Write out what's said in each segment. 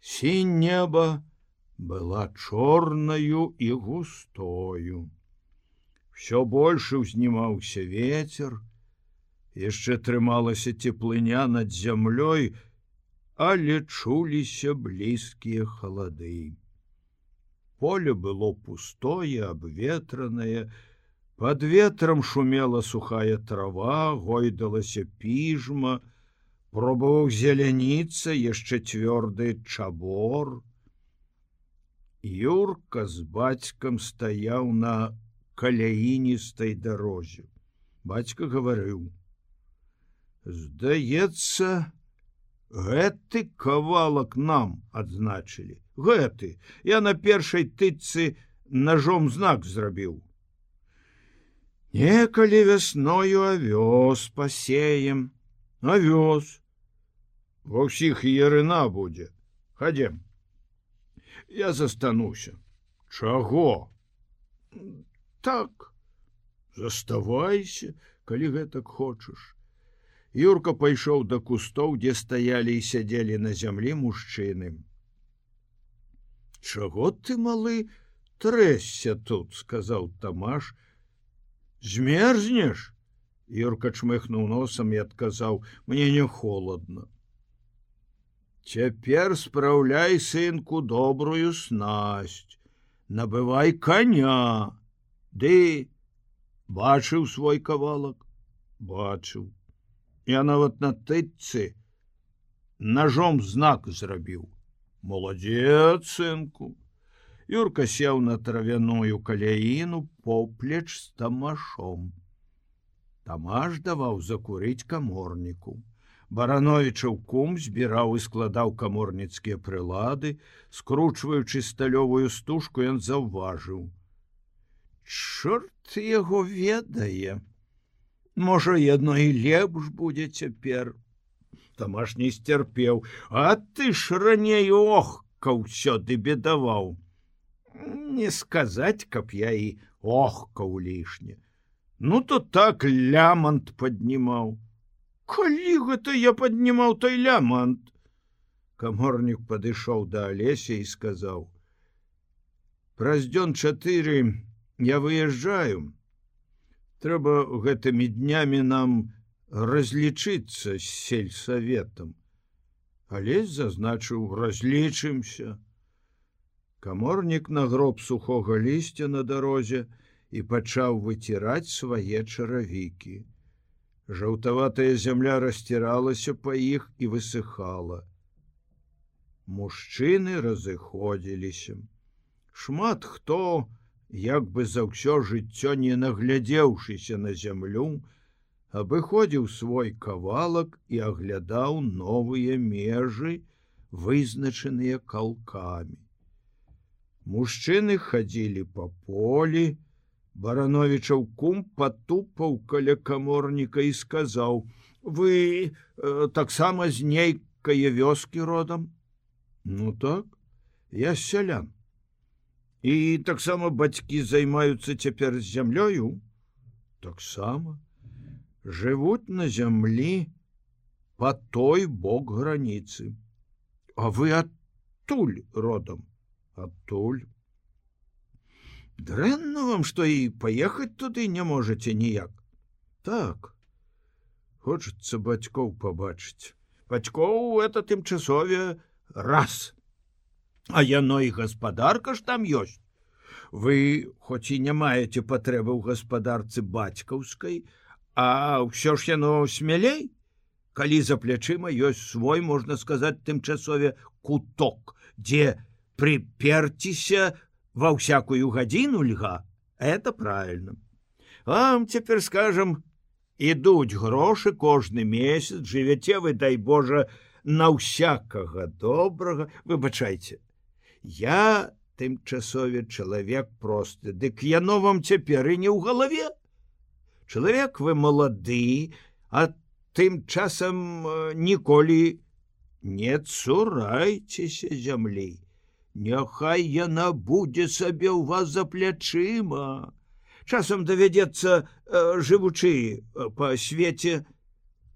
Сінь неба была чорнаю і густою. Всё больше ўзнімаўся ветер, яшчэ трымалася цеплыня над зямлёй, але чуліся блізкія халады. Поле было пустое, абветранае, под ветрам шумела сухая трава, гойдалася піжма, пробаваў зеляніцца яшчэ цвёрды чабор. Юрка з бацькам стаяў на каляіністай дарозе. Бацька гаварыў: Здаецца, гэты кавалак нам адзначылі. Гэты я на першай тыцы ножом знак зрабіў. Некалі вясною авёс пасеем, авёс. Ва ўсіх ярына будзе. Хадзем. Я застануся. Чаго? Так, заставайся, калі гэтак хочаш. Юрка пайшоў да кустоў, дзе стаялі і сядзелі на зямлі мужчыны. Чаго ты малы трэсся тут, сказаў Тамаш. Змерзнеш? Юрка чмыхнуў носам і адказаў: мне не холодно. Цяпер спраўляй сынку добрую снасть, набывай коня. Ды бачыў свой кавалак, бачыў я нават на тыцы ножом знак зрабіў молодец сынку юрка сеў на травяную каляіну поплеч з тамашом тамаш даваў закурыць каморніку барановичаў кум збіраў і складаў каморніцкія прылады скручваючы сталёвую стужку ён заўважыў чорт яго ведае Можа, едно і лепш будзе цяпер. Тамаш не сцярпеў, А ты ж раней охка ўсё ты бедаваў. Не сказаць, каб я і охкаў лішне. Ну то так лямант паднімаў. Калі гэта я паднімаў той лямант? Каморнік падышоў да алеся і сказаў: « Праз дзён чатыры я выязджаю, трэба гэтымі днямі нам разлічыцца з сельсаветам. Алесь зазначыў разлічымся. Каморнік на гроб сухога лісця на дарозе і пачаў выціраць свае чаравікі. Жаўтаватая зямля расціралася па іх і высыхала. Мужчыны разыходзіліся. Шмат хто, як бы за ўсё жыццё не наглядзеўшыся на зямлю, абыходзіў свой кавалак і аглядаў новыя межы, вызначаныя калкамі. Мужчыны хадзілі па полі, барановичаў кум патупаў каля каморніка і сказаў: « Вы э, таксама з нейкае вёскі родам. Ну так, я сялян і таксама бацькі займаюцца цяпер з зямлёю? Таксама. Жывуць на зямлі по той бок граніцы а вы адтуль родам? Адтуль дрэнна вам што і паехаць туды не можете ніяк так хочется бацькоў пабачыць бацькоў это тымчасове раз. А яно і гаспадарка ж там ёсць. Вы хоць і не маеце патрэбы ў гаспадарцы бацькаўскай, а ўсё ж яно смялей, калі за плячыма ёсць свой, можна сказаць, тымчасове куток, дзе прыперціся ва ўсякую гадзіну льга, это правильно. Вам цяпер скажам, ідуць грошы кожны месяц, жывяце вы дай Божа на ўсякага добрага, выбачайце я тымчасове чалавек просты дык яно вам цяпер і не ў галаве. Чалавек вы малады а тым часам э, ніколі не цурайцеся зямлі няхай яна будзе сабе ў вас за плячыма. Часам давядзецца э, жывучы э, па свеце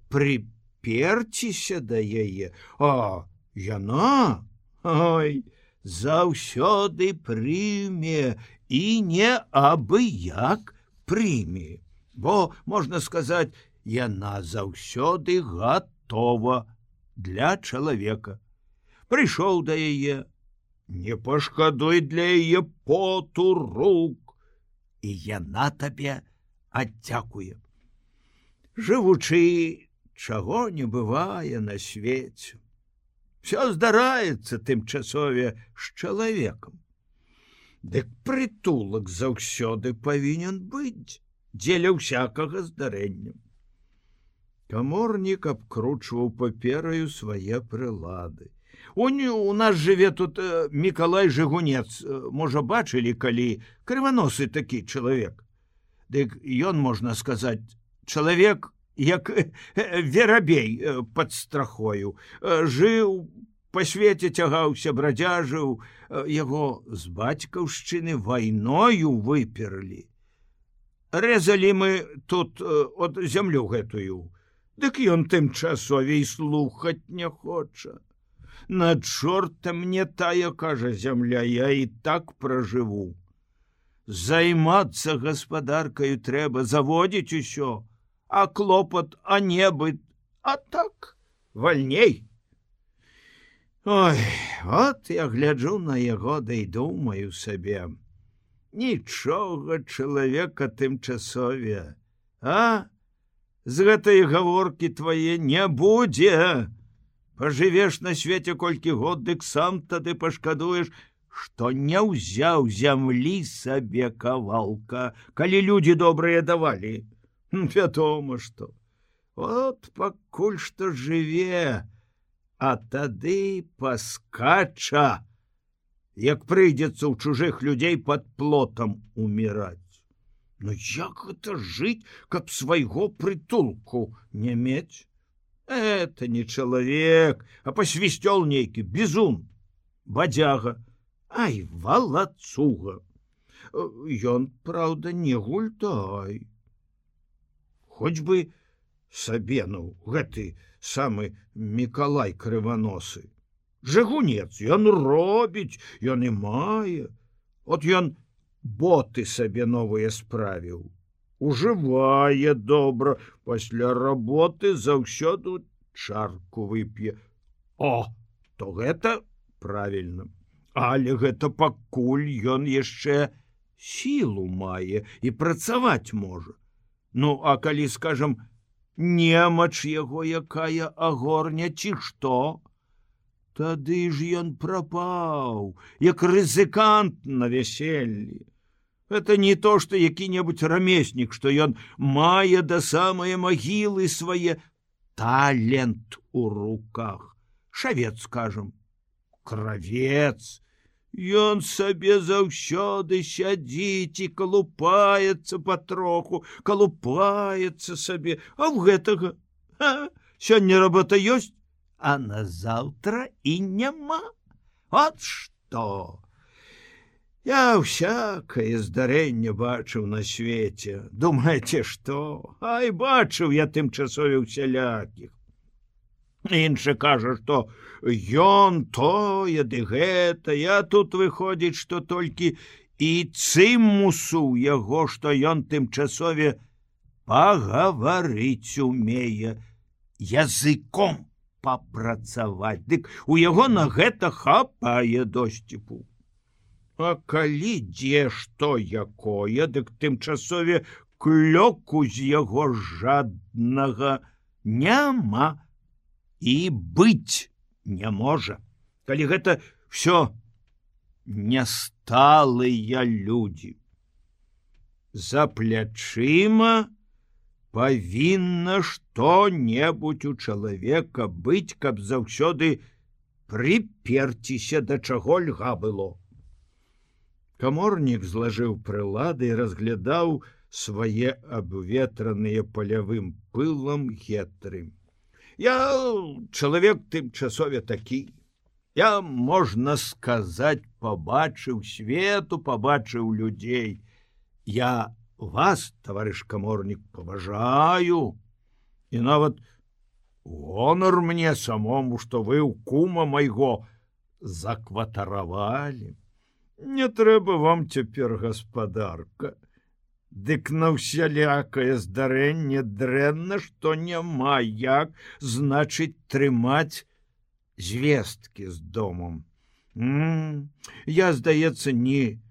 прыперціся да яе. А яна? Ой, заўсёды прыме і не абы як прыме, бо можна сказаць, яна заўсёды готова для чалавека. Прыйшоў да яе, не пашкадуй для яе поту рук, і яна табе аддзякуе. Жывучы, чаго не бывае на свеце. Всё здараецца тымчасове з чалавекам. Дык прытулак заўсёды павінен быць дзеля ўсякага здарэння. Каморнік абкручваў папераю свае прылады. У у нас жыве тут э, Миколай жыгунец, э, можа бачылі, калі крываносы такі чалавек. Дык ён можна сказаць, чалавек, як э, верабей э, под страхою, жыў, па свеце цягаўся брадзяжыў, яго з бацькаўшчыны вайною выперлі. Рэзалі мы тут от зямлю гэтую, Дык ён тымчасовей слухаць не хоча. На чорта мне тая кажа зямля, я і так пражыву. Займацца гаспадаркаю трэба заводзіць усё, а клопат, а небыт, а так вальней. Ой, вот я гляджу на яго да і думаю сабе. Нічога чалавека тымчасове, а, з гэтай гаворкі твае не будзе. Пажывеш на свеце колькі год, дык сам тады пашкадуеш, што не ўзяў зямлі сабе кавалка, калі людзі добрыя давалі. Вядома, што. Вот пакуль што жыве, а тады паскача, як прыйдзецца ў чужых людзей под плотам уміраць. Ну як гэта жыць, каб свайго прытулку не мець? Это не чалавек, а пасвісцёл нейкі бізун, бадзяга, Ай валацуга. Ён, праўда, не гультай. Хоць бы сабенуў гэты самы Миколай крываносы. Жагунец, ён робіць, ён і мае. От ён боты сабе новыя справіў. Ужывае добра, пасля работы заўсёды чарку вып'е. О, то гэта правільна. Але гэта пакуль ён яшчэ сілу мае і працаваць можа. Ну, а калі скажам, немач яго якая агорня ці што, Тады ж ён прапаў, як рызыкант на вяселлі это не то что які-небудзь рамеснік что ён мае да самыя магілы свае талент у руках. Шавец скажем кравец. Ён сабе заўсёды сядзіць і калупаецца патроху калупаецца сабе. А в гэтага сёння работа ёсць а назаўтра і няма. От что Я всякое здарэнне бачыў на свеце, думаеце што, Ай бачыў я тымчасове усялякіх. Іншы кажа, што ён тое ды гэта, я тут выходзіць, што толькі і цымусу яго, што ён тымчасове пагаварыць умее языком папрацаваць. Дык у яго на гэта хапае досціпу. А калі дзе што якое, дык тымчасове клёку з яго жаднага няма і быць не можа. Калі гэта все нясталыя людзі. За плячыма павінна што-небудзь у чалавека быць, каб заўсёды прыперціся да чаго льга было. Каморнік злажыў прылады і разглядаў свае абветраныя палявым пылам гетры. Я чалавек тымчасове такі. Я можна сказаць, пабачыў свету, пабачыў людзей. Я вас, таварыш каморнік, паважаю і нават гонар мне самому, што вы ў кума майго закватаравалі. Не трэба вам цяпер гаспадарка. Дык на ўсялякае здарэнне дрэнна, што няма як значыць трымаць звесткі з домом. М -м, я, здаецца, не,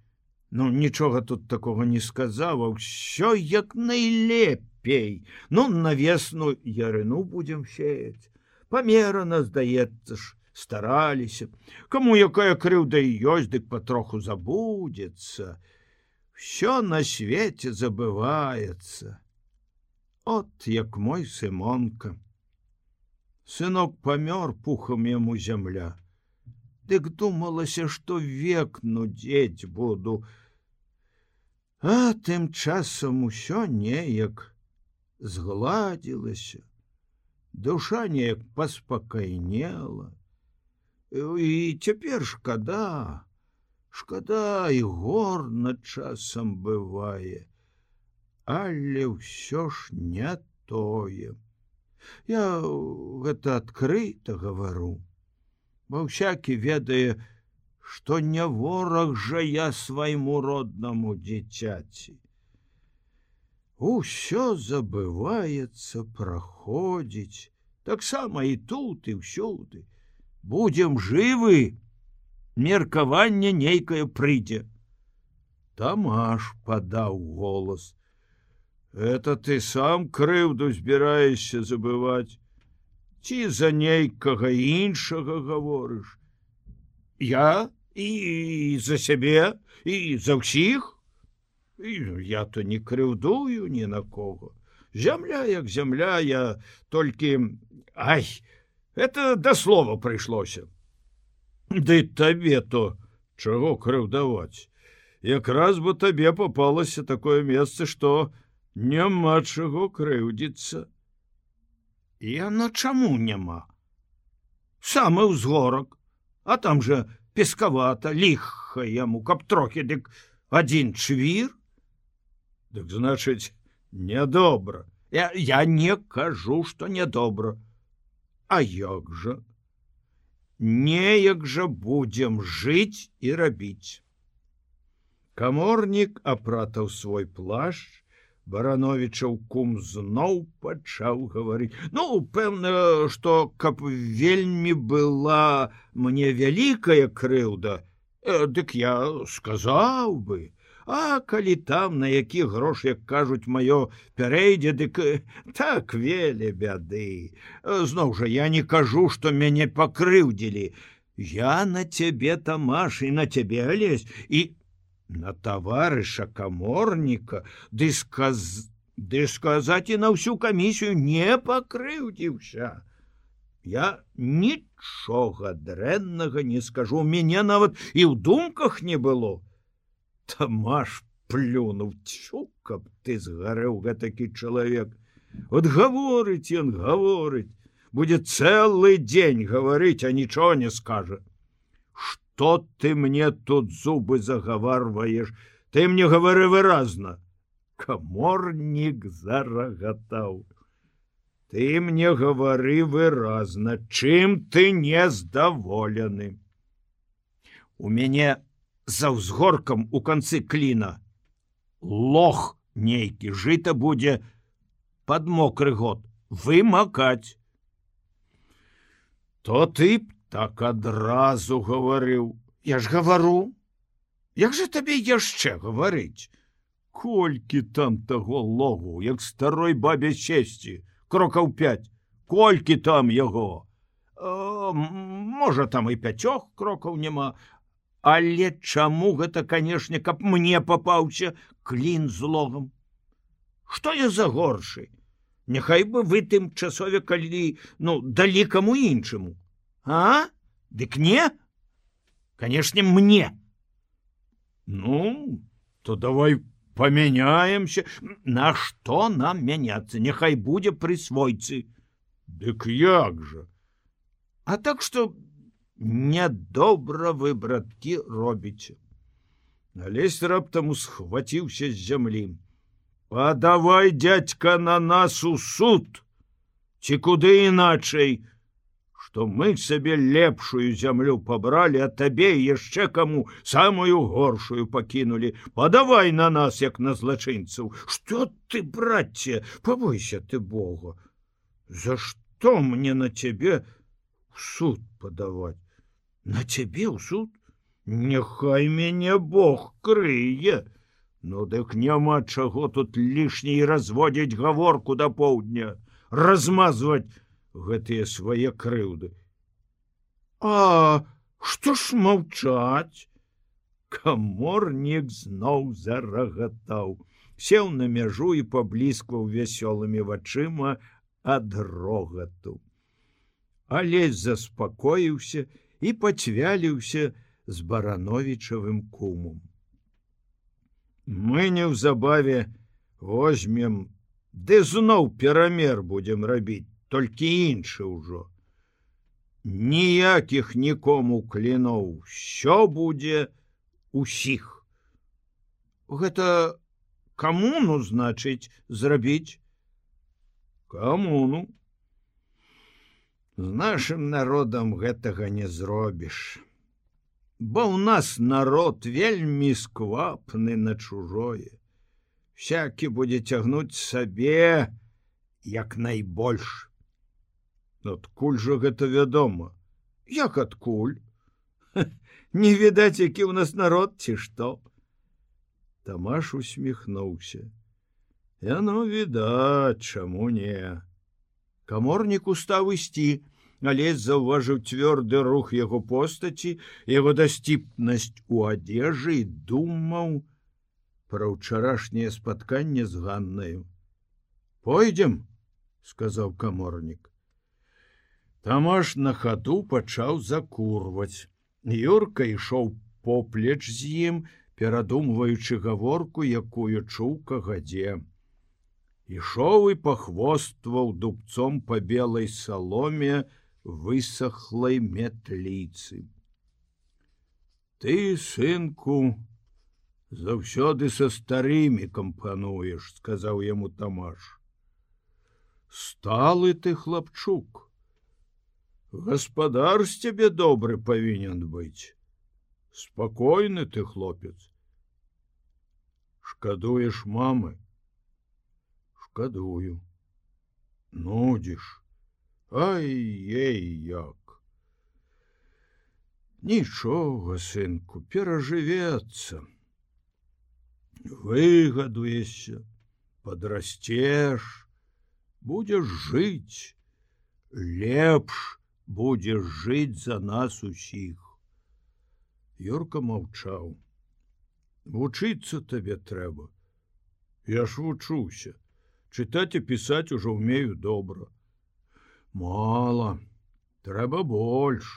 ну нічога тут такого не сказаў, ўсё як найлепей. Ну на весну ярыну будзем сеять. Памерана, здаецца ж, стараліся, Каму якая крыўда і ёсць, дык патроху забудзецца. Всё на свеце забываецца. От як мой сымонка. Сынок памёр пухам яму зямля. Дык думалася, што век нудзець буду. А тым часам усё неяк згладзілася. Душа неяк паспакайнела. І цяпер шкада, шкада і горна часам бывае, Але ўсё ж не тое. Я гэта адкрыта гавару бо всякі ведае, што не вораг жа я свайму роднаму дзіцяці. Усё забываецца праходзіць, таксама і тут і ўсюды. Будзем жывы, меркаванне нейкае прыйдзе. Тамаш падаў голас. Это ты сам крыўду збіраешся забываць. Ці за нейкага іншага гаворыш? Я? І за сябе? І за ўсіх? Я то не крыўдую ні на кого. Зямля як зямля я толькі ай это да слова прыйшлося ды табе то чаго крыўдаваць якраз бы табе попалася такое месца што няма чаго крыўдзіцца яно чаму няма самы ўзгорак а там же пескавата ліха яму каб трохі дык адзін чвір дык значыць нядобра я, я не кажу что нядобра а як жа неяк жа будзем жыць і рабіць каморнік апратаў свой плашч барановичаў кум зноў пачаў гаварыць. Ну пэўна что каб вельмі была мне вялікая крыўда э, дык я сказаў бы а калі там на які грош як кажуць маё пярэйдзе дык так веле бяды. Зноў жа я не кажу что мяне пакрыўдзілі. Я на цябе тамаш і на цябе лезь і на таварыша каморніка ды сказ ды сказаць і на ўсю камісію не пакрыўдзіўся. Я нічога дрэннага не скажу мяне нават і ў думках не было тамаш плюнуў цю каб ты згарэў гэтакі чалавек. От гаворыць ён гаворыць. Будзе цэлы дзень гаварыць а нічого не скажа. Что ты мне тут зубы загаварваешь ты мне гавары выразна. Каморнік зарагатаў. Ты мне гавары выразна чым ты не здаволены у мяне за ўзгоркам у канцы кліна. Лох нейкі жыта будзе под мокры год. Вымакаць. То ты б так адразу гаварыў. Я ж гавару. Як же табе яшчэ гаварыць? Колькі там таго логу як старой бабе чесці крокаў 5 колькі там яго? Э, можа там і пяцёх крокаў няма але чаму гэта канешне каб мне папаўся клін з логам что я за горшы? Няхай бы вы тым часове калі ну далі каму іншаму. А? Дык не? Конечно мне. Ну то давай поменяемся на что нам мяняться няхай будзе прысвойцы. Дык як же а так что нядобра вы браткі робіце налезь раптам схваціўся з зямлі подавай дядька на нас у суд ці куды іначай што мы сабе лепшую зямлю пабралі, а табе яшчэ каму самую горшую пакінулі. Падавай на нас, як на злачынцаў. Што ты, братце, пабойся ты Бога. За што мне на цябе суд падаваць? На цябе ў суд? Няхай мяне Бог крые. Ну дык няма чаго тут лішняй разводзіць гаворку да поўдня, размазваць гэтыя свае крыўды. А што ж маўчаць? Каморнік зноў зарагатаў, сеў на мяжу і пабліскваў вясёлымі вачыма ад рогату. Алесь заспакоіўся і пацвяліўся з барановічавым кумом. Мы неўзабаве возьмем, ды зноў перамер будзем рабіць толькі іншы ўжо. Ніякіх нікому кліноў, що будзе усіх. Гэта камуну значыць зрабіць камуну. З нашим народам гэтага не зробіш. Бо ў нас народ вельмі сквапны на чужое. Всякі будзе цягнуць сабе як найбольш. Адкуль жа гэта вядома? Як адкуль? Не відаць які ў нас народ ці што. Тамаш усміхнуўся. Яно відаць чаму не каморнік устаў ісці але заўважыў цвёрды рух яго постаці яго дасціпнасць у адзежы думаў пра ўчарашняе спатканне з ганнаю пойдзем сказаў каморнік Тамаш на хаду пачаў закурваць. Юрка ішоў поплеч з ім, перадумваючы гаворку, якую чуўка гадзе. Ішоў і пахвостваў дубцом па белай саломе высохлай метліцы. Ты, сынку, заўсёды са старымі кампануеш, сказаў яму Тамаш. Сталы ты хлапчук гаспадар з цябе добры павінен быць спакойны ты хлопец шкадуеш мамы шкадую нудзіш ай ей як нічога сынку перажывецца выгадуешся подрасцеш будзеш жыць лепш будзеш жыць за нас усіх. Юрка маўчаў. Вучыцца табе трэба. Я ж вучуся, чытаць і пісаць ужо ўмею добра. Мала, трэба больш.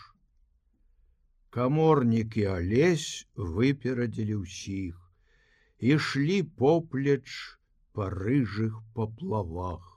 Каморнік і алесь выперадзілі ўсіх, ішлі поплеч па рыжых паплавах.